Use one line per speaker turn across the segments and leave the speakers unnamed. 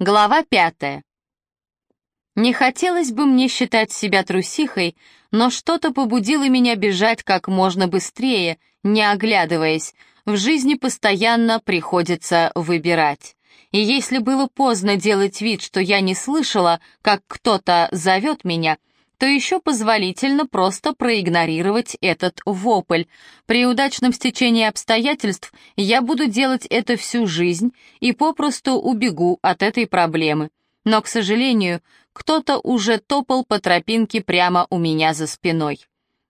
Глава пятая. Не хотелось бы мне считать себя трусихой, но что-то побудило меня бежать как можно быстрее, не оглядываясь. В жизни постоянно приходится выбирать. И если было поздно делать вид, что я не слышала, как кто-то зовет меня, то еще позволительно просто проигнорировать этот вопль. При удачном стечении обстоятельств я буду делать это всю жизнь и попросту убегу от этой проблемы. Но, к сожалению, кто-то уже топал по тропинке прямо у меня за спиной.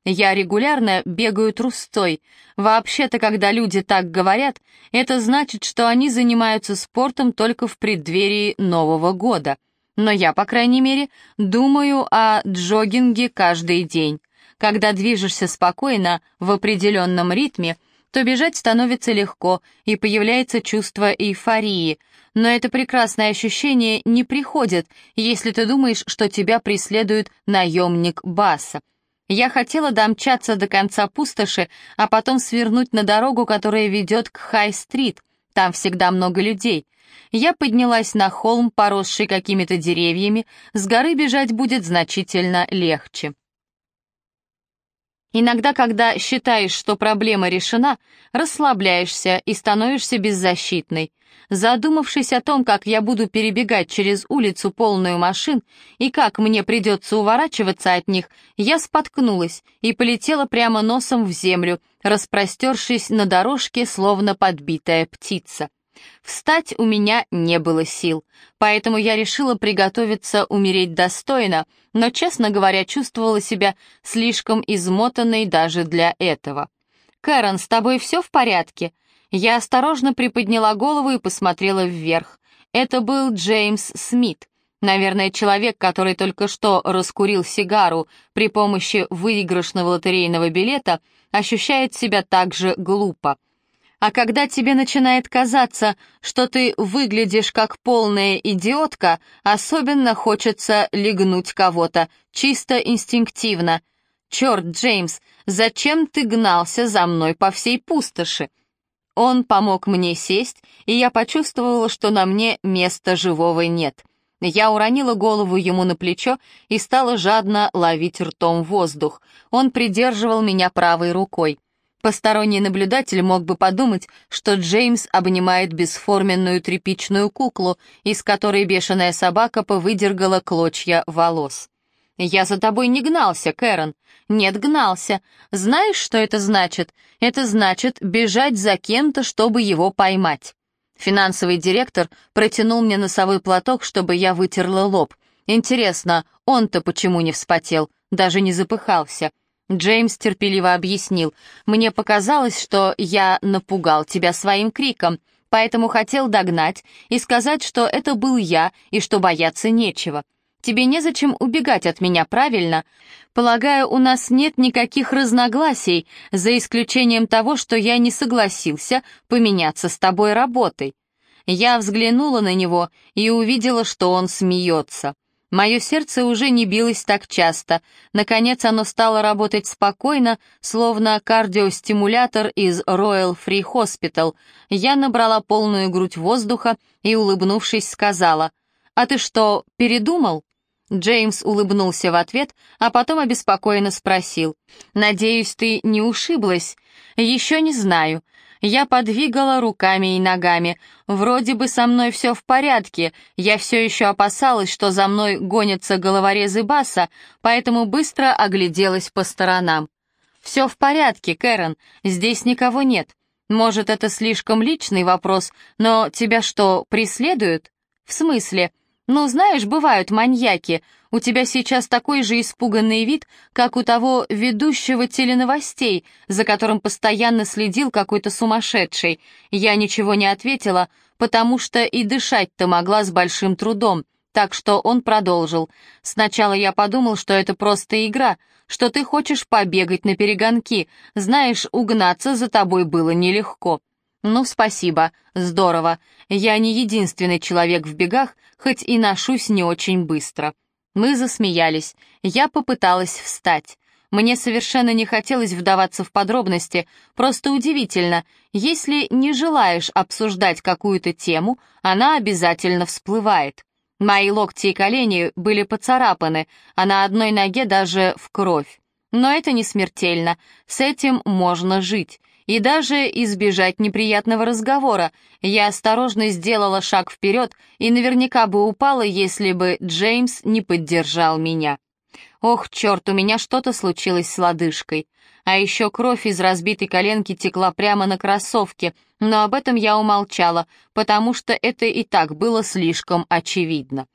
Я регулярно бегаю трустой. Вообще-то, когда люди так говорят, это значит, что они занимаются спортом только в преддверии Нового года — но я, по крайней мере, думаю о джогинге каждый день. Когда движешься спокойно, в определенном ритме, то бежать становится легко и появляется чувство эйфории. Но это прекрасное ощущение не приходит, если ты думаешь, что тебя преследует наемник Баса. Я хотела домчаться до конца пустоши, а потом свернуть на дорогу, которая ведет к Хай-стрит. Там всегда много людей — я поднялась на холм, поросший какими-то деревьями, с горы бежать будет значительно легче. Иногда, когда считаешь, что проблема решена, расслабляешься и становишься беззащитной. Задумавшись о том, как я буду перебегать через улицу полную машин и как мне придется уворачиваться от них, я споткнулась и полетела прямо носом в землю, распростершись на дорожке, словно подбитая птица. Встать у меня не было сил, поэтому я решила приготовиться умереть достойно, но, честно говоря, чувствовала себя слишком измотанной даже для этого. «Кэрон, с тобой все в порядке?» Я осторожно приподняла голову и посмотрела вверх. Это был Джеймс Смит. Наверное, человек, который только что раскурил сигару при помощи выигрышного лотерейного билета, ощущает себя так же глупо. А когда тебе начинает казаться, что ты выглядишь как полная идиотка, особенно хочется легнуть кого-то, чисто инстинктивно. «Черт, Джеймс, зачем ты гнался за мной по всей пустоши?» Он помог мне сесть, и я почувствовала, что на мне места живого нет. Я уронила голову ему на плечо и стала жадно ловить ртом воздух. Он придерживал меня правой рукой. Посторонний наблюдатель мог бы подумать, что Джеймс обнимает бесформенную тряпичную куклу, из которой бешеная собака повыдергала клочья волос. «Я за тобой не гнался, Кэрон». «Нет, гнался. Знаешь, что это значит? Это значит бежать за кем-то, чтобы его поймать». Финансовый директор протянул мне носовой платок, чтобы я вытерла лоб. Интересно, он-то почему не вспотел, даже не запыхался?» Джеймс терпеливо объяснил. «Мне показалось, что я напугал тебя своим криком, поэтому хотел догнать и сказать, что это был я и что бояться нечего. Тебе незачем убегать от меня, правильно? Полагаю, у нас нет никаких разногласий, за исключением того, что я не согласился поменяться с тобой работой». Я взглянула на него и увидела, что он смеется. Мое сердце уже не билось так часто. Наконец оно стало работать спокойно, словно кардиостимулятор из Royal Free Hospital. Я набрала полную грудь воздуха и, улыбнувшись, сказала, «А ты что, передумал?» Джеймс улыбнулся в ответ, а потом обеспокоенно спросил, «Надеюсь, ты не ушиблась?» «Еще не знаю. Я подвигала руками и ногами. Вроде бы со мной все в порядке. Я все еще опасалась, что за мной гонятся головорезы Баса, поэтому быстро огляделась по сторонам. «Все в порядке, Кэрон, здесь никого нет. Может, это слишком личный вопрос, но тебя что, преследуют?» «В смысле?» «Ну, знаешь, бывают маньяки. У тебя сейчас такой же испуганный вид, как у того ведущего теленовостей, за которым постоянно следил какой-то сумасшедший. Я ничего не ответила, потому что и дышать-то могла с большим трудом. Так что он продолжил. Сначала я подумал, что это просто игра, что ты хочешь побегать на перегонки. Знаешь, угнаться за тобой было нелегко. «Ну, спасибо, здорово. Я не единственный человек в бегах, хоть и ношусь не очень быстро». Мы засмеялись. Я попыталась встать. Мне совершенно не хотелось вдаваться в подробности, просто удивительно, если не желаешь обсуждать какую-то тему, она обязательно всплывает. Мои локти и колени были поцарапаны, а на одной ноге даже в кровь. Но это не смертельно, с этим можно жить. И даже избежать неприятного разговора. Я осторожно сделала шаг вперед и наверняка бы упала, если бы Джеймс не поддержал меня. Ох, черт, у меня что-то случилось с лодыжкой. А еще кровь из разбитой коленки текла прямо на кроссовке, но об этом я умолчала, потому что это и так было слишком очевидно.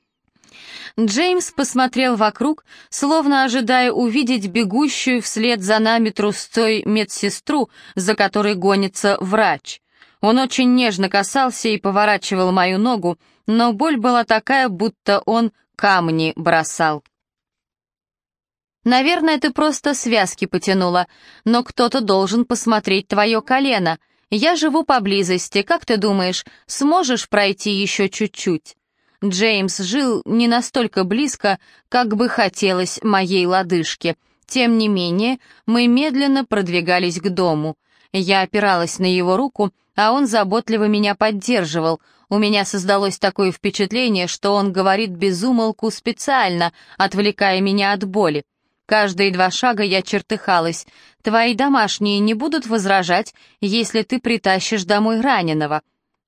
Джеймс посмотрел вокруг, словно ожидая увидеть бегущую вслед за нами трусцой медсестру, за которой гонится врач. Он очень нежно касался и поворачивал мою ногу, но боль была такая, будто он камни бросал. Наверное, ты просто связки потянула, но кто-то должен посмотреть твое колено. Я живу поблизости, как ты думаешь, сможешь пройти еще чуть-чуть?» Джеймс жил не настолько близко, как бы хотелось моей лодыжке. Тем не менее, мы медленно продвигались к дому. Я опиралась на его руку, а он заботливо меня поддерживал. У меня создалось такое впечатление, что он говорит без умолку специально, отвлекая меня от боли. Каждые два шага я чертыхалась. Твои домашние не будут возражать, если ты притащишь домой раненого.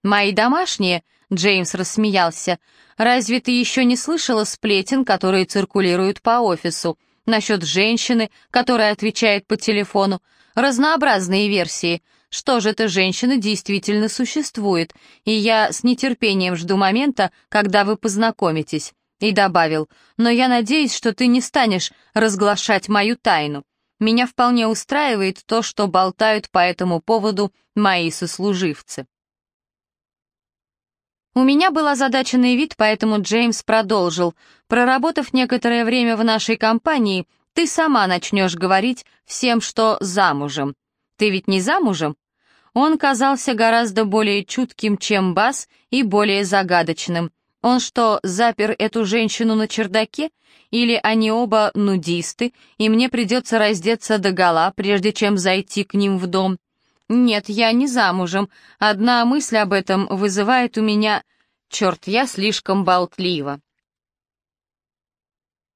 Мои домашние, Джеймс рассмеялся, разве ты еще не слышала сплетен, которые циркулируют по офису? Насчет женщины, которая отвечает по телефону. Разнообразные версии. Что же эта женщина действительно существует, и я с нетерпением жду момента, когда вы познакомитесь. И добавил, «Но я надеюсь, что ты не станешь разглашать мою тайну. Меня вполне устраивает то, что болтают по этому поводу мои сослуживцы». У меня был озадаченный вид, поэтому Джеймс продолжил. «Проработав некоторое время в нашей компании, ты сама начнешь говорить всем, что замужем. Ты ведь не замужем?» Он казался гораздо более чутким, чем Бас, и более загадочным. Он что, запер эту женщину на чердаке? Или они оба нудисты, и мне придется раздеться догола, прежде чем зайти к ним в дом? Нет, я не замужем. Одна мысль об этом вызывает у меня... Черт, я слишком болтлива.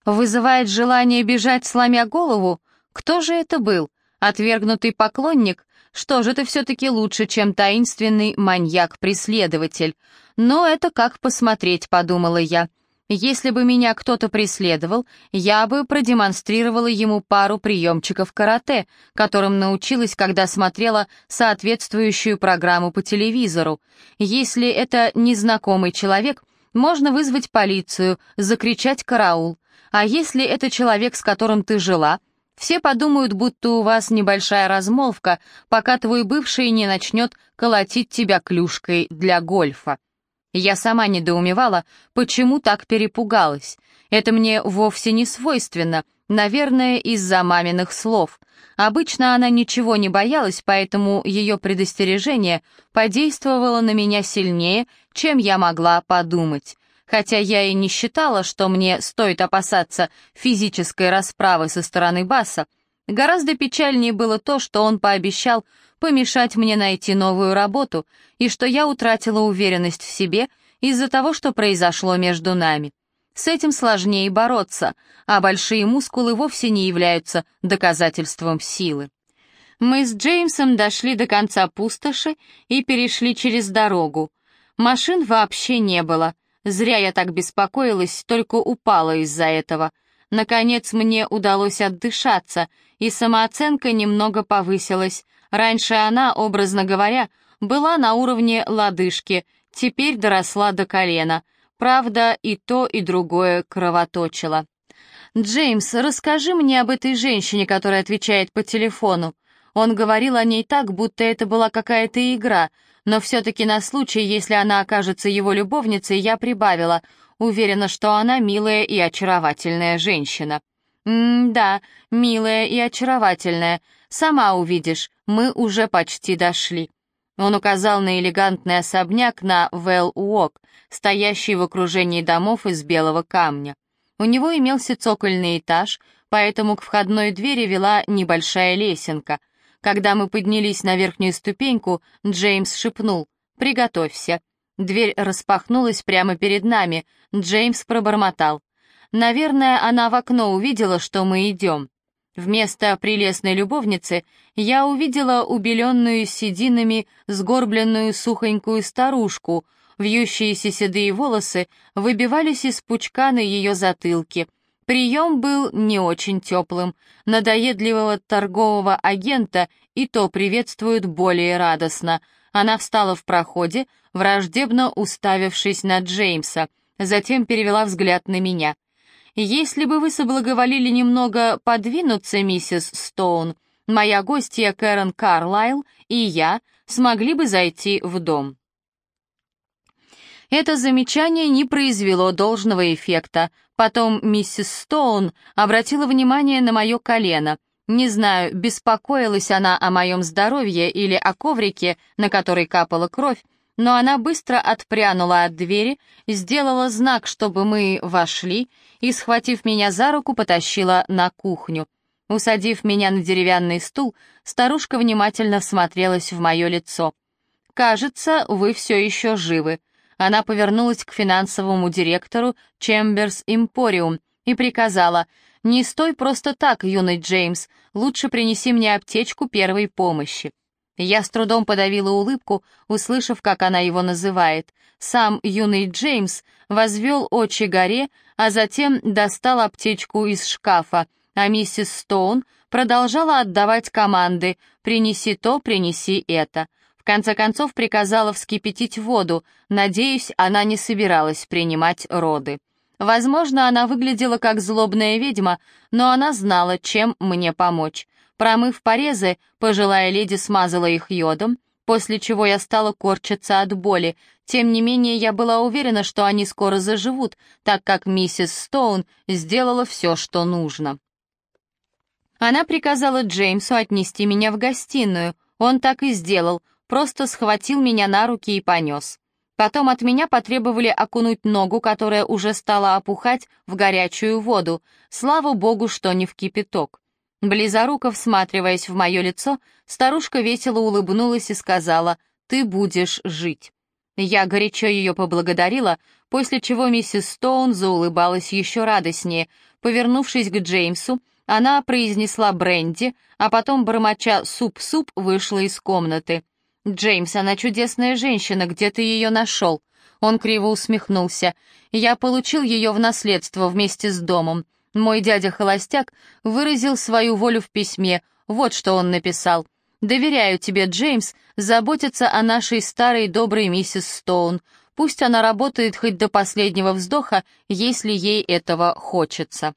Вызывает желание бежать, сломя голову? Кто же это был? Отвергнутый поклонник? Что же, это все-таки лучше, чем таинственный маньяк-преследователь. Но это как посмотреть, подумала я. Если бы меня кто-то преследовал, я бы продемонстрировала ему пару приемчиков карате, которым научилась, когда смотрела соответствующую программу по телевизору. Если это незнакомый человек, можно вызвать полицию, закричать «караул». А если это человек, с которым ты жила, все подумают, будто у вас небольшая размолвка, пока твой бывший не начнет колотить тебя клюшкой для гольфа. Я сама недоумевала, почему так перепугалась. Это мне вовсе не свойственно, наверное, из-за маминых слов. Обычно она ничего не боялась, поэтому ее предостережение подействовало на меня сильнее, чем я могла подумать. Хотя я и не считала, что мне стоит опасаться физической расправы со стороны Баса, гораздо печальнее было то, что он пообещал помешать мне найти новую работу и что я утратила уверенность в себе из-за того, что произошло между нами. С этим сложнее бороться, а большие мускулы вовсе не являются доказательством силы. Мы с Джеймсом дошли до конца пустоши и перешли через дорогу. Машин вообще не было, Зря я так беспокоилась, только упала из-за этого. Наконец мне удалось отдышаться, и самооценка немного повысилась. Раньше она, образно говоря, была на уровне лодыжки, теперь доросла до колена. Правда, и то, и другое кровоточило. «Джеймс, расскажи мне об этой женщине, которая отвечает по телефону». Он говорил о ней так, будто это была какая-то игра, но все-таки на случай, если она окажется его любовницей, я прибавила, уверена, что она милая и очаровательная женщина. «М-да, милая и очаровательная. Сама увидишь, мы уже почти дошли». Он указал на элегантный особняк на Вэлл-Уок, стоящий в окружении домов из белого камня. У него имелся цокольный этаж, поэтому к входной двери вела небольшая лесенка. Когда мы поднялись на верхнюю ступеньку, Джеймс шепнул «Приготовься». Дверь распахнулась прямо перед нами. Джеймс пробормотал. «Наверное, она в окно увидела, что мы идем». Вместо прелестной любовницы я увидела убеленную сединами сгорбленную сухонькую старушку, вьющиеся седые волосы выбивались из пучка на ее затылке. Прием был не очень теплым, надоедливого торгового агента и то приветствуют более радостно. Она встала в проходе, враждебно уставившись на Джеймса, затем перевела взгляд на меня — если бы вы соблаговолили немного подвинуться, миссис Стоун, моя гостья Кэрон Карлайл и я смогли бы зайти в дом». Это замечание не произвело должного эффекта. Потом миссис Стоун обратила внимание на мое колено. Не знаю, беспокоилась она о моем здоровье или о коврике, на который капала кровь, но она быстро отпрянула от двери, сделала знак, чтобы мы вошли, и, схватив меня за руку, потащила на кухню. Усадив меня на деревянный стул, старушка внимательно всмотрелась в мое лицо. «Кажется, вы все еще живы». Она повернулась к финансовому директору Чемберс Импориум и приказала, «Не стой просто так, юный Джеймс, лучше принеси мне аптечку первой помощи». Я с трудом подавила улыбку, услышав, как она его называет. Сам юный Джеймс возвел очи горе, а затем достал аптечку из шкафа, а миссис Стоун продолжала отдавать команды «принеси то, принеси это». В конце концов приказала вскипятить воду, надеюсь, она не собиралась принимать роды. Возможно, она выглядела как злобная ведьма, но она знала, чем мне помочь. Промыв порезы, пожилая леди смазала их йодом, после чего я стала корчиться от боли. Тем не менее, я была уверена, что они скоро заживут, так как миссис Стоун сделала все, что нужно. Она приказала Джеймсу отнести меня в гостиную. Он так и сделал, просто схватил меня на руки и понес. Потом от меня потребовали окунуть ногу, которая уже стала опухать, в горячую воду. Слава богу, что не в кипяток. Близоруко всматриваясь в мое лицо, старушка весело улыбнулась и сказала «Ты будешь жить». Я горячо ее поблагодарила, после чего миссис Стоун заулыбалась еще радостнее. Повернувшись к Джеймсу, она произнесла бренди, а потом, бормоча «суп-суп», вышла из комнаты. «Джеймс, она чудесная женщина, где ты ее нашел?» Он криво усмехнулся. «Я получил ее в наследство вместе с домом. Мой дядя-холостяк выразил свою волю в письме. Вот что он написал. «Доверяю тебе, Джеймс, заботиться о нашей старой доброй миссис Стоун. Пусть она работает хоть до последнего вздоха, если ей этого хочется».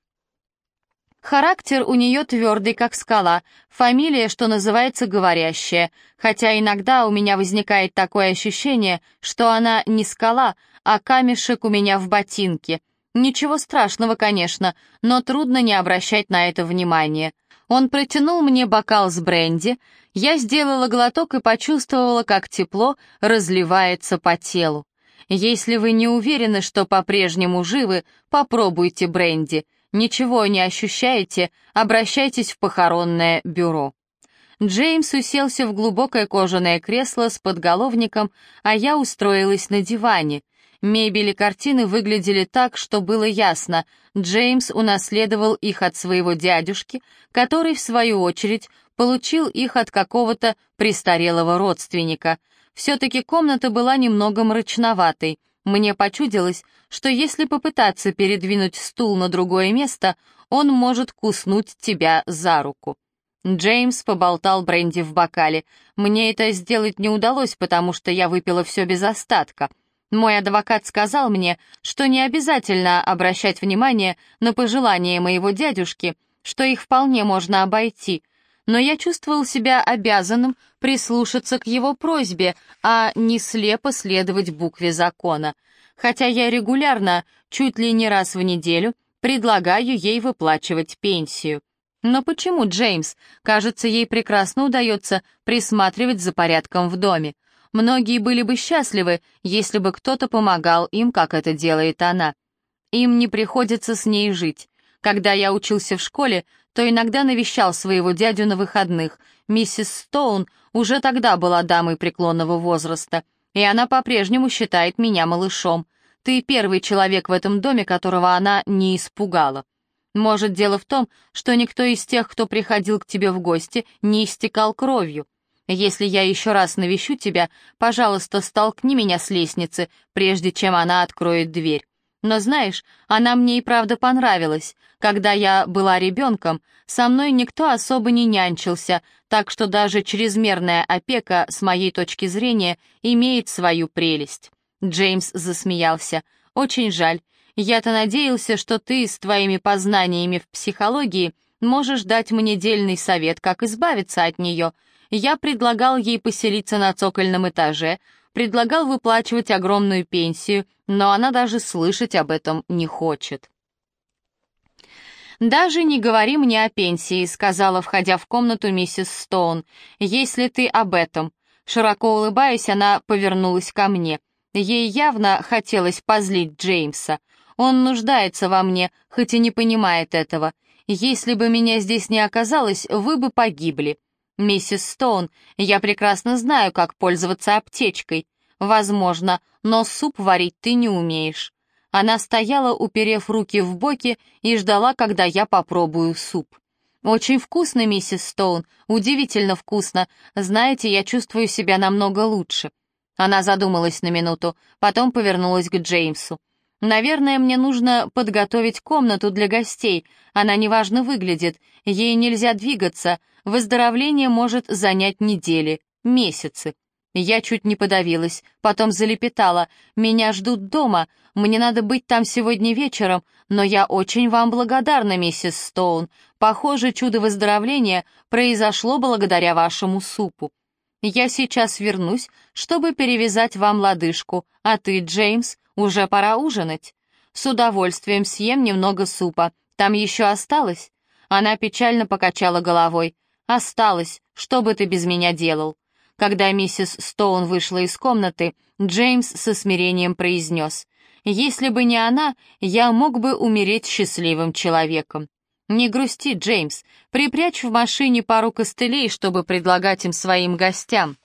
Характер у нее твердый, как скала, фамилия, что называется, говорящая, хотя иногда у меня возникает такое ощущение, что она не скала, а камешек у меня в ботинке — Ничего страшного, конечно, но трудно не обращать на это внимания. Он протянул мне бокал с бренди, я сделала глоток и почувствовала, как тепло разливается по телу. Если вы не уверены, что по-прежнему живы, попробуйте бренди. Ничего не ощущаете, обращайтесь в похоронное бюро. Джеймс уселся в глубокое кожаное кресло с подголовником, а я устроилась на диване — Мебель и картины выглядели так, что было ясно, Джеймс унаследовал их от своего дядюшки, который, в свою очередь, получил их от какого-то престарелого родственника. Все-таки комната была немного мрачноватой. Мне почудилось, что если попытаться передвинуть стул на другое место, он может куснуть тебя за руку. Джеймс поболтал бренди в бокале. Мне это сделать не удалось, потому что я выпила все без остатка — мой адвокат сказал мне, что не обязательно обращать внимание на пожелания моего дядюшки, что их вполне можно обойти, но я чувствовал себя обязанным прислушаться к его просьбе, а не слепо следовать букве закона, хотя я регулярно, чуть ли не раз в неделю, предлагаю ей выплачивать пенсию. Но почему, Джеймс? Кажется, ей прекрасно удается присматривать за порядком в доме. Многие были бы счастливы, если бы кто-то помогал им, как это делает она. Им не приходится с ней жить. Когда я учился в школе, то иногда навещал своего дядю на выходных. Миссис Стоун уже тогда была дамой преклонного возраста, и она по-прежнему считает меня малышом. Ты первый человек в этом доме, которого она не испугала. Может, дело в том, что никто из тех, кто приходил к тебе в гости, не истекал кровью. Если я еще раз навещу тебя, пожалуйста, столкни меня с лестницы, прежде чем она откроет дверь. Но знаешь, она мне и правда понравилась. Когда я была ребенком, со мной никто особо не нянчился, так что даже чрезмерная опека, с моей точки зрения, имеет свою прелесть. Джеймс засмеялся. «Очень жаль. Я-то надеялся, что ты с твоими познаниями в психологии можешь дать мне дельный совет, как избавиться от нее. Я предлагал ей поселиться на цокольном этаже, предлагал выплачивать огромную пенсию, но она даже слышать об этом не хочет. «Даже не говори мне о пенсии», — сказала, входя в комнату миссис Стоун. «Если ты об этом». Широко улыбаясь, она повернулась ко мне. Ей явно хотелось позлить Джеймса. Он нуждается во мне, хоть и не понимает этого. Если бы меня здесь не оказалось, вы бы погибли. «Миссис Стоун, я прекрасно знаю, как пользоваться аптечкой. Возможно, но суп варить ты не умеешь». Она стояла, уперев руки в боки, и ждала, когда я попробую суп. «Очень вкусно, миссис Стоун, удивительно вкусно. Знаете, я чувствую себя намного лучше». Она задумалась на минуту, потом повернулась к Джеймсу. «Наверное, мне нужно подготовить комнату для гостей. Она неважно выглядит, ей нельзя двигаться, Выздоровление может занять недели, месяцы. Я чуть не подавилась, потом залепетала. «Меня ждут дома, мне надо быть там сегодня вечером, но я очень вам благодарна, миссис Стоун. Похоже, чудо выздоровления произошло благодаря вашему супу. Я сейчас вернусь, чтобы перевязать вам лодыжку, а ты, Джеймс, уже пора ужинать. С удовольствием съем немного супа, там еще осталось?» Она печально покачала головой. Осталось, что бы ты без меня делал?» Когда миссис Стоун вышла из комнаты, Джеймс со смирением произнес, «Если бы не она, я мог бы умереть счастливым человеком». «Не грусти, Джеймс, припрячь в машине пару костылей, чтобы предлагать им своим гостям».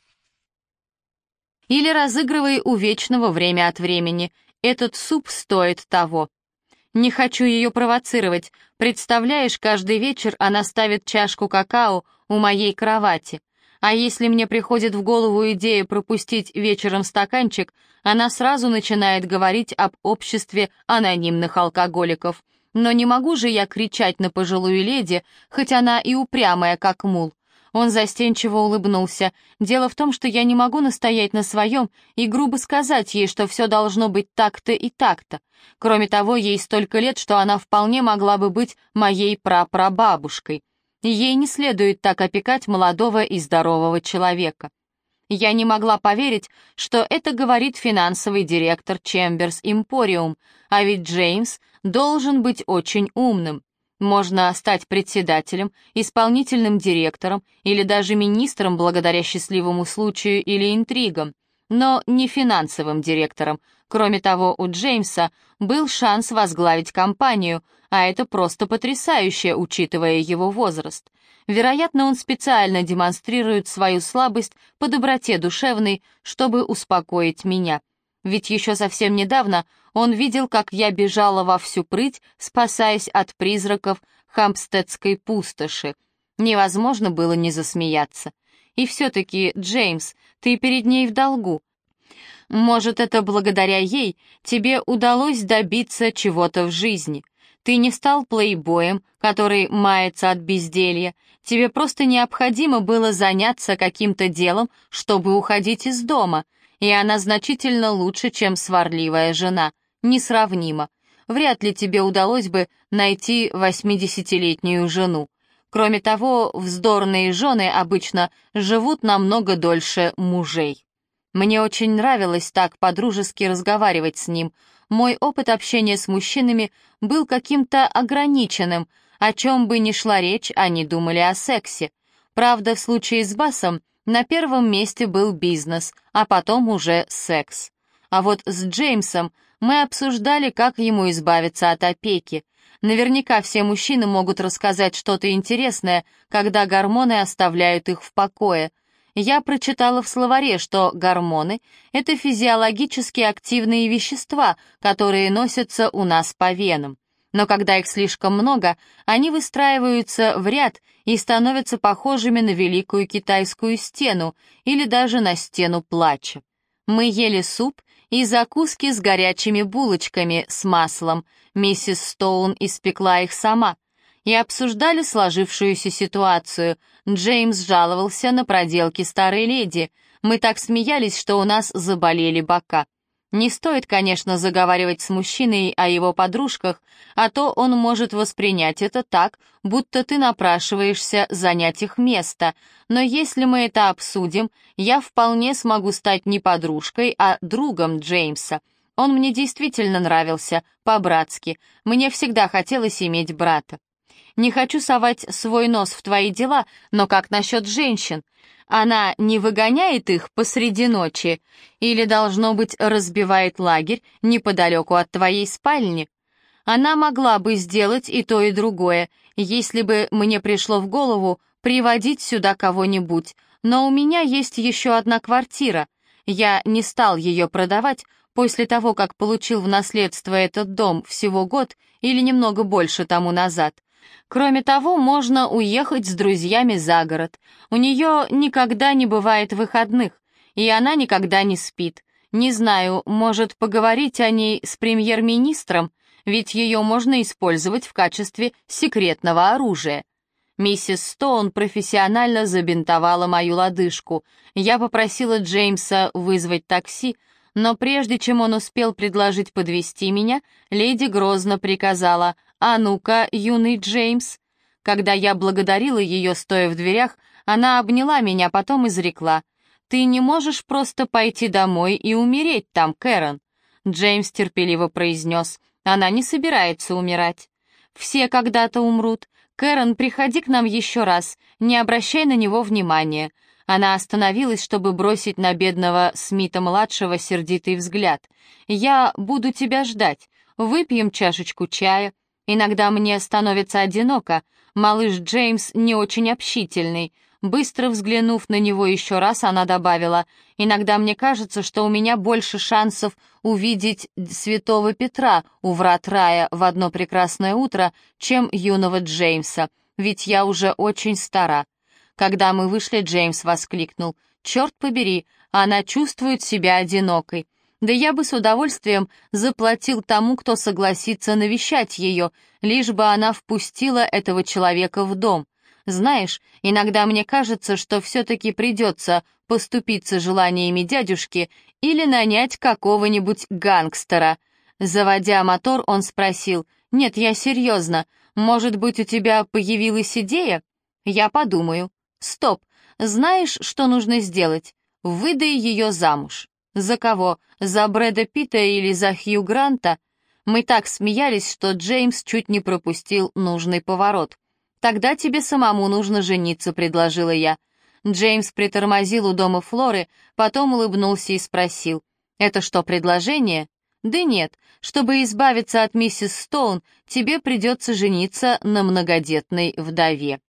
Или разыгрывай у вечного время от времени. Этот суп стоит того. Не хочу ее провоцировать. Представляешь, каждый вечер она ставит чашку какао у моей кровати. А если мне приходит в голову идея пропустить вечером стаканчик, она сразу начинает говорить об обществе анонимных алкоголиков. Но не могу же я кричать на пожилую леди, хоть она и упрямая, как мул. Он застенчиво улыбнулся. «Дело в том, что я не могу настоять на своем и грубо сказать ей, что все должно быть так-то и так-то. Кроме того, ей столько лет, что она вполне могла бы быть моей прапрабабушкой. Ей не следует так опекать молодого и здорового человека». Я не могла поверить, что это говорит финансовый директор Чемберс Импориум, а ведь Джеймс должен быть очень умным. Можно стать председателем, исполнительным директором или даже министром благодаря счастливому случаю или интригам, но не финансовым директором. Кроме того, у Джеймса был шанс возглавить компанию, а это просто потрясающе, учитывая его возраст. Вероятно, он специально демонстрирует свою слабость по доброте душевной, чтобы успокоить меня. Ведь еще совсем недавно он видел, как я бежала во всю прыть, спасаясь от призраков Хампстедской пустоши. Невозможно было не засмеяться. И все-таки, Джеймс, ты перед ней в долгу. Может, это благодаря ей тебе удалось добиться чего-то в жизни. Ты не стал плейбоем, который мается от безделья. Тебе просто необходимо было заняться каким-то делом, чтобы уходить из дома — и она значительно лучше, чем сварливая жена. Несравнимо. Вряд ли тебе удалось бы найти восьмидесятилетнюю жену. Кроме того, вздорные жены обычно живут намного дольше мужей. Мне очень нравилось так подружески разговаривать с ним. Мой опыт общения с мужчинами был каким-то ограниченным. О чем бы ни шла речь, они думали о сексе. Правда, в случае с Басом на первом месте был бизнес, а потом уже секс. А вот с Джеймсом мы обсуждали, как ему избавиться от опеки. Наверняка все мужчины могут рассказать что-то интересное, когда гормоны оставляют их в покое. Я прочитала в словаре, что гормоны — это физиологически активные вещества, которые носятся у нас по венам. Но когда их слишком много, они выстраиваются в ряд и становятся похожими на Великую Китайскую стену или даже на стену плача. Мы ели суп и закуски с горячими булочками с маслом. Миссис Стоун испекла их сама. И обсуждали сложившуюся ситуацию. Джеймс жаловался на проделки старой леди. Мы так смеялись, что у нас заболели бока. Не стоит, конечно, заговаривать с мужчиной о его подружках, а то он может воспринять это так, будто ты напрашиваешься занять их место. Но если мы это обсудим, я вполне смогу стать не подружкой, а другом Джеймса. Он мне действительно нравился, по-братски. Мне всегда хотелось иметь брата. Не хочу совать свой нос в твои дела, но как насчет женщин? Она не выгоняет их посреди ночи или, должно быть, разбивает лагерь неподалеку от твоей спальни? Она могла бы сделать и то, и другое, если бы мне пришло в голову приводить сюда кого-нибудь, но у меня есть еще одна квартира. Я не стал ее продавать после того, как получил в наследство этот дом всего год или немного больше тому назад. Кроме того, можно уехать с друзьями за город. У нее никогда не бывает выходных, и она никогда не спит. Не знаю, может поговорить о ней с премьер-министром, ведь ее можно использовать в качестве секретного оружия. Миссис Стоун профессионально забинтовала мою лодыжку. Я попросила Джеймса вызвать такси, но прежде чем он успел предложить подвести меня, леди грозно приказала «А ну-ка, юный Джеймс!» Когда я благодарила ее, стоя в дверях, она обняла меня, потом изрекла «Ты не можешь просто пойти домой и умереть там, Кэрон!» Джеймс терпеливо произнес «Она не собирается умирать». «Все когда-то умрут. Кэрон, приходи к нам еще раз, не обращай на него внимания. Она остановилась, чтобы бросить на бедного Смита-младшего сердитый взгляд. «Я буду тебя ждать. Выпьем чашечку чая. Иногда мне становится одиноко. Малыш Джеймс не очень общительный». Быстро взглянув на него еще раз, она добавила, «Иногда мне кажется, что у меня больше шансов увидеть святого Петра у врат рая в одно прекрасное утро, чем юного Джеймса, ведь я уже очень стара». Когда мы вышли, Джеймс воскликнул. «Черт побери, она чувствует себя одинокой. Да я бы с удовольствием заплатил тому, кто согласится навещать ее, лишь бы она впустила этого человека в дом. Знаешь, иногда мне кажется, что все-таки придется поступиться желаниями дядюшки или нанять какого-нибудь гангстера». Заводя мотор, он спросил, «Нет, я серьезно, может быть, у тебя появилась идея?» «Я подумаю». Стоп! Знаешь, что нужно сделать? Выдай ее замуж. За кого? За Брэда Питта или за Хью Гранта? Мы так смеялись, что Джеймс чуть не пропустил нужный поворот. «Тогда тебе самому нужно жениться», — предложила я. Джеймс притормозил у дома Флоры, потом улыбнулся и спросил. «Это что, предложение?» «Да нет, чтобы избавиться от миссис Стоун, тебе придется жениться на многодетной вдове».